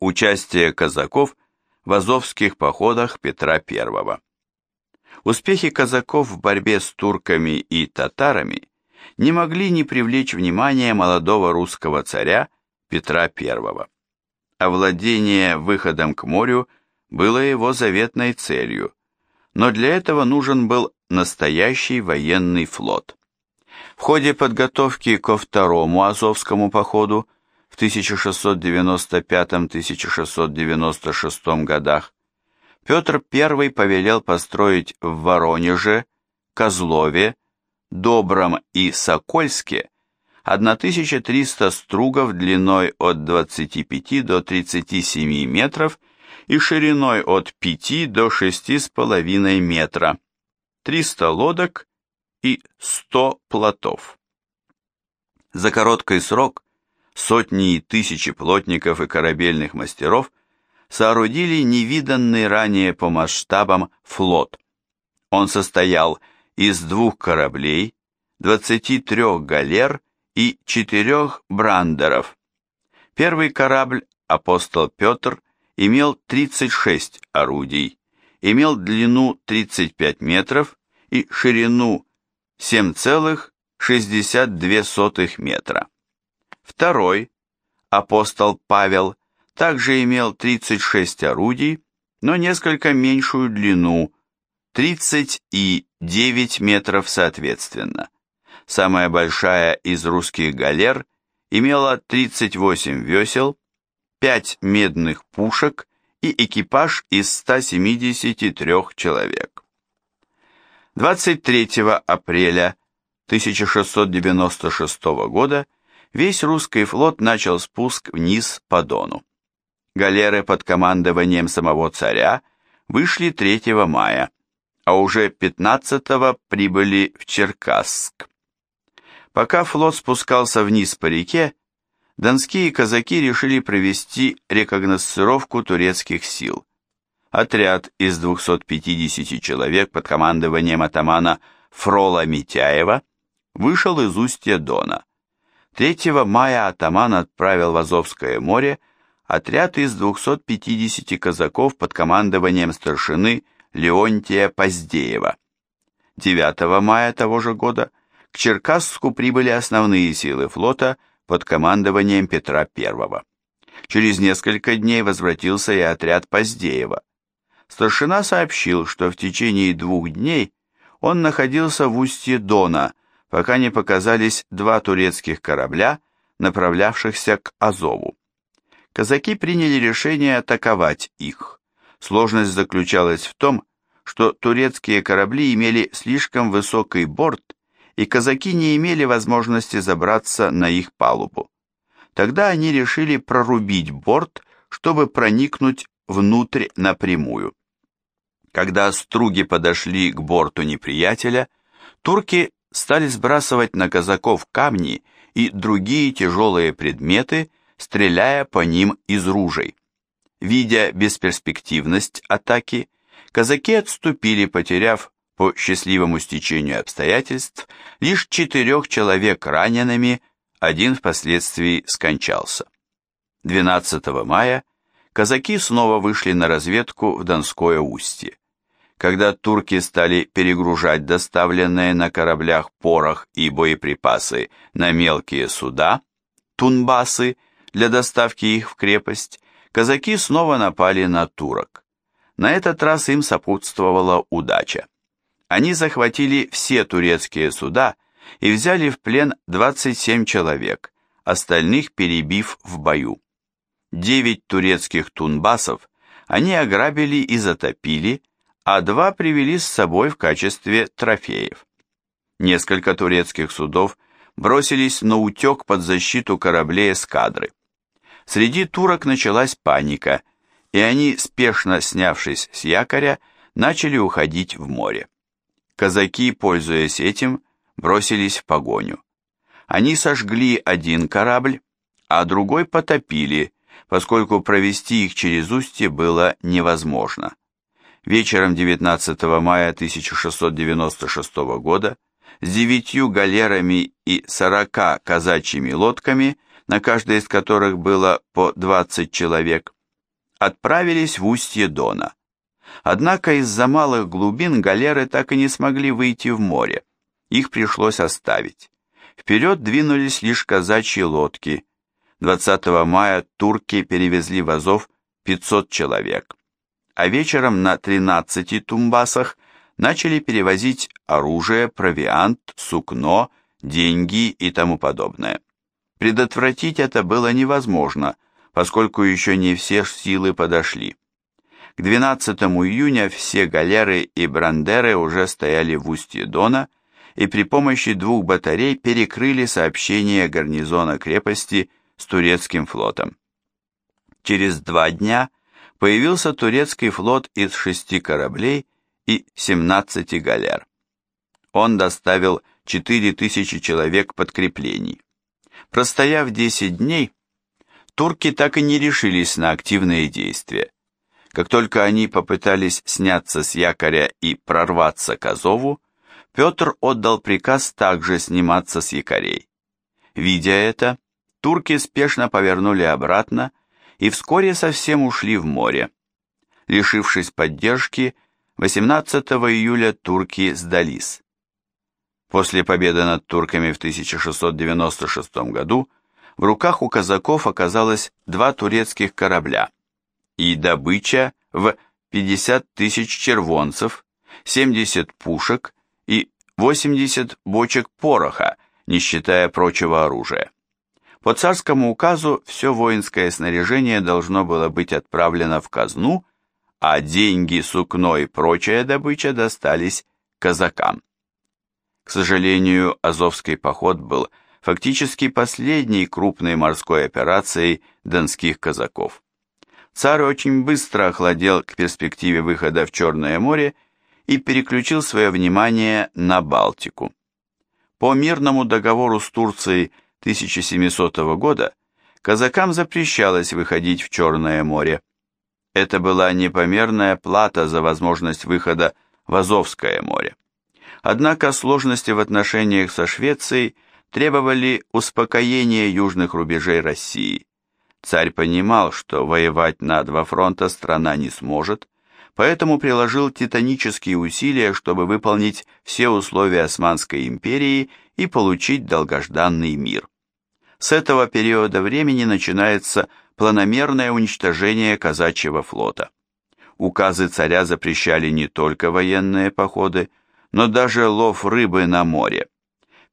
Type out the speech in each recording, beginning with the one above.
Участие казаков в азовских походах Петра I. Успехи казаков в борьбе с турками и татарами не могли не привлечь внимание молодого русского царя Петра I. Овладение выходом к морю было его заветной целью, но для этого нужен был настоящий военный флот. В ходе подготовки ко второму Азовскому походу в 1695-1696 годах Петр I повелел построить в Воронеже, Козлове, Добром и Сокольске 1300 стругов длиной от 25 до 37 метров и шириной от 5 до 6,5 метра, 300 лодок и 100 плотов. За короткий срок сотни и тысячи плотников и корабельных мастеров соорудили невиданный ранее по масштабам флот. Он состоял из двух кораблей, 23 галер и четырех брандеров. Первый корабль «Апостол Петр» имел 36 орудий, имел длину 35 метров и ширину 7,62 метра. Второй, апостол Павел, также имел 36 орудий, но несколько меньшую длину, 30 и 9 метров соответственно. Самая большая из русских галер имела 38 весел, 5 медных пушек и экипаж из 173 человек. 23 апреля 1696 года весь русский флот начал спуск вниз по Дону. Галеры под командованием самого царя вышли 3 мая, а уже 15 прибыли в Черкасск. Пока флот спускался вниз по реке, донские казаки решили провести рекогносцировку турецких сил. Отряд из 250 человек под командованием атамана Фрола Митяева вышел из устья Дона. 3 мая атаман отправил в Азовское море отряд из 250 казаков под командованием старшины Леонтия Поздеева. 9 мая того же года к Черкасску прибыли основные силы флота под командованием Петра I. Через несколько дней возвратился и отряд Поздеева. Старшина сообщил, что в течение двух дней он находился в устье Дона, пока не показались два турецких корабля, направлявшихся к Азову. Казаки приняли решение атаковать их. Сложность заключалась в том, что турецкие корабли имели слишком высокий борт, и казаки не имели возможности забраться на их палубу. Тогда они решили прорубить борт, чтобы проникнуть внутрь напрямую. Когда струги подошли к борту неприятеля, турки стали сбрасывать на казаков камни и другие тяжелые предметы, стреляя по ним из ружей. Видя бесперспективность атаки, казаки отступили, потеряв по счастливому стечению обстоятельств лишь четырех человек ранеными, один впоследствии скончался. 12 мая казаки снова вышли на разведку в Донское устье. Когда турки стали перегружать доставленные на кораблях порох и боеприпасы на мелкие суда, тунбасы, для доставки их в крепость, казаки снова напали на турок. На этот раз им сопутствовала удача. Они захватили все турецкие суда и взяли в плен 27 человек, остальных перебив в бою. Девять турецких тунбасов они ограбили и затопили, а два привели с собой в качестве трофеев. Несколько турецких судов бросились на утек под защиту кораблей эскадры. Среди турок началась паника, и они, спешно снявшись с якоря, начали уходить в море. Казаки, пользуясь этим, бросились в погоню. Они сожгли один корабль, а другой потопили, поскольку провести их через устье было невозможно вечером 19 мая 1696 года с девятью галерами и сорока казачьими лодками, на каждой из которых было по 20 человек, отправились в устье Дона. Однако из-за малых глубин галеры так и не смогли выйти в море. Их пришлось оставить. Вперед двинулись лишь казачьи лодки. 20 мая турки перевезли в Азов 500 человек. А вечером на 13 тумбасах начали перевозить оружие, провиант, сукно, деньги и тому подобное. Предотвратить это было невозможно, поскольку еще не все силы подошли. К 12 июня все галеры и брандеры уже стояли в устье Дона и при помощи двух батарей перекрыли сообщение гарнизона крепости с турецким флотом. Через два дня появился турецкий флот из шести кораблей и 17 галер. Он доставил 4000 человек подкреплений. Простояв 10 дней, турки так и не решились на активные действия. Как только они попытались сняться с якоря и прорваться к Азову, Петр отдал приказ также сниматься с якорей. Видя это, турки спешно повернули обратно и вскоре совсем ушли в море. Лишившись поддержки, 18 июля турки сдались. После победы над турками в 1696 году в руках у казаков оказалось два турецких корабля и добыча в 50 тысяч червонцев, 70 пушек и 80 бочек пороха, не считая прочего оружия. По царскому указу все воинское снаряжение должно было быть отправлено в казну а деньги, сукно и прочая добыча достались казакам. К сожалению, Азовский поход был фактически последней крупной морской операцией донских казаков. Царь очень быстро охладел к перспективе выхода в Черное море и переключил свое внимание на Балтику. По мирному договору с Турцией 1700 года казакам запрещалось выходить в Черное море. Это была непомерная плата за возможность выхода в Азовское море. Однако сложности в отношениях со Швецией требовали успокоения южных рубежей России. Царь понимал, что воевать на два фронта страна не сможет, поэтому приложил титанические усилия, чтобы выполнить все условия Османской империи и получить долгожданный мир. С этого периода времени начинается планомерное уничтожение казачьего флота. Указы царя запрещали не только военные походы, но даже лов рыбы на море.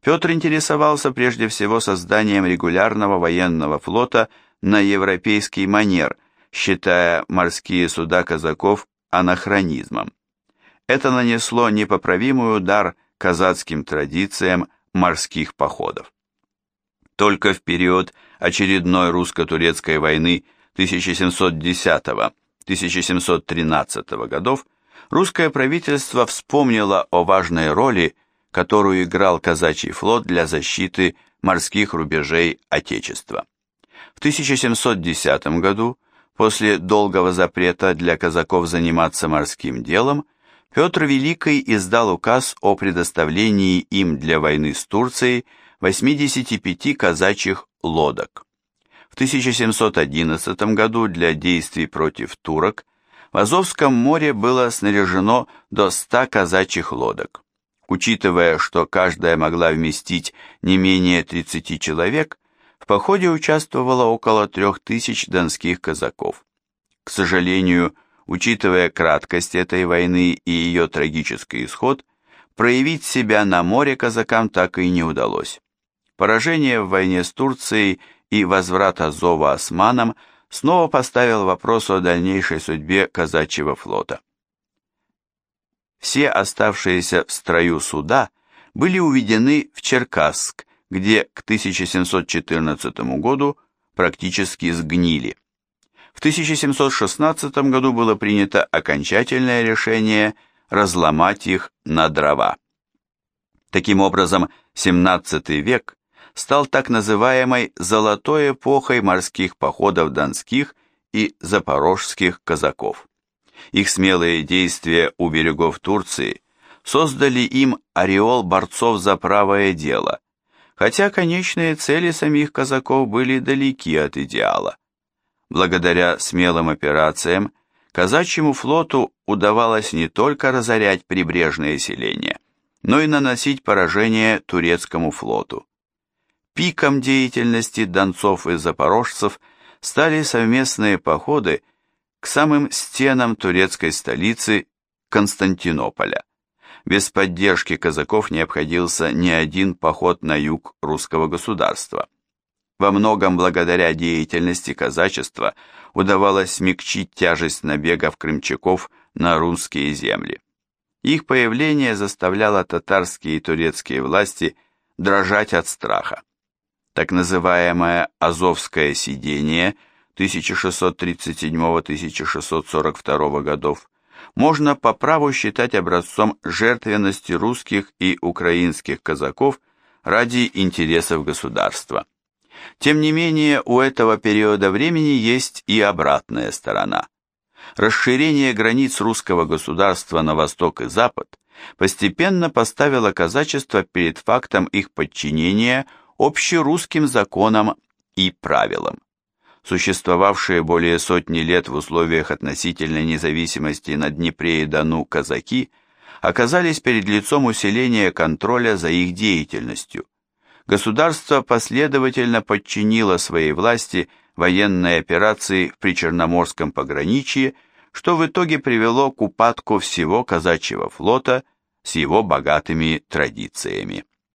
Петр интересовался прежде всего созданием регулярного военного флота на европейский манер, считая морские суда казаков анахронизмом. Это нанесло непоправимый удар казацким традициям морских походов. Только в период очередной русско-турецкой войны 1710-1713 годов русское правительство вспомнило о важной роли, которую играл казачий флот для защиты морских рубежей Отечества. В 1710 году, после долгого запрета для казаков заниматься морским делом, Петр Великий издал указ о предоставлении им для войны с Турцией 85 казачьих лодок. В 1711 году для действий против турок в Азовском море было снаряжено до 100 казачьих лодок. Учитывая, что каждая могла вместить не менее 30 человек, в походе участвовало около 3000 донских казаков. К сожалению, учитывая краткость этой войны и ее трагический исход, проявить себя на море казакам так и не удалось. Поражение в войне с Турцией и возврат Азова османам снова поставил вопрос о дальнейшей судьбе казачьего флота. Все оставшиеся в строю суда были уведены в Черкасск, где к 1714 году практически сгнили. В 1716 году было принято окончательное решение разломать их на дрова. Таким образом, 17 век стал так называемой «золотой эпохой морских походов донских и запорожских казаков». Их смелые действия у берегов Турции создали им ореол борцов за правое дело, хотя конечные цели самих казаков были далеки от идеала. Благодаря смелым операциям казачьему флоту удавалось не только разорять прибрежные селения, но и наносить поражение турецкому флоту. Пиком деятельности донцов и запорожцев стали совместные походы к самым стенам турецкой столицы Константинополя. Без поддержки казаков не обходился ни один поход на юг русского государства. Во многом благодаря деятельности казачества удавалось смягчить тяжесть набегов крымчаков на русские земли. Их появление заставляло татарские и турецкие власти дрожать от страха. Так называемое «Азовское сидение» 1637-1642 годов можно по праву считать образцом жертвенности русских и украинских казаков ради интересов государства. Тем не менее, у этого периода времени есть и обратная сторона. Расширение границ русского государства на восток и запад постепенно поставило казачество перед фактом их подчинения общерусским законам и правилам существовавшие более сотни лет в условиях относительной независимости на Днепре и Дону казаки, оказались перед лицом усиления контроля за их деятельностью. Государство последовательно подчинило своей власти военные операции в Причерноморском пограничье, что в итоге привело к упадку всего казачьего флота с его богатыми традициями.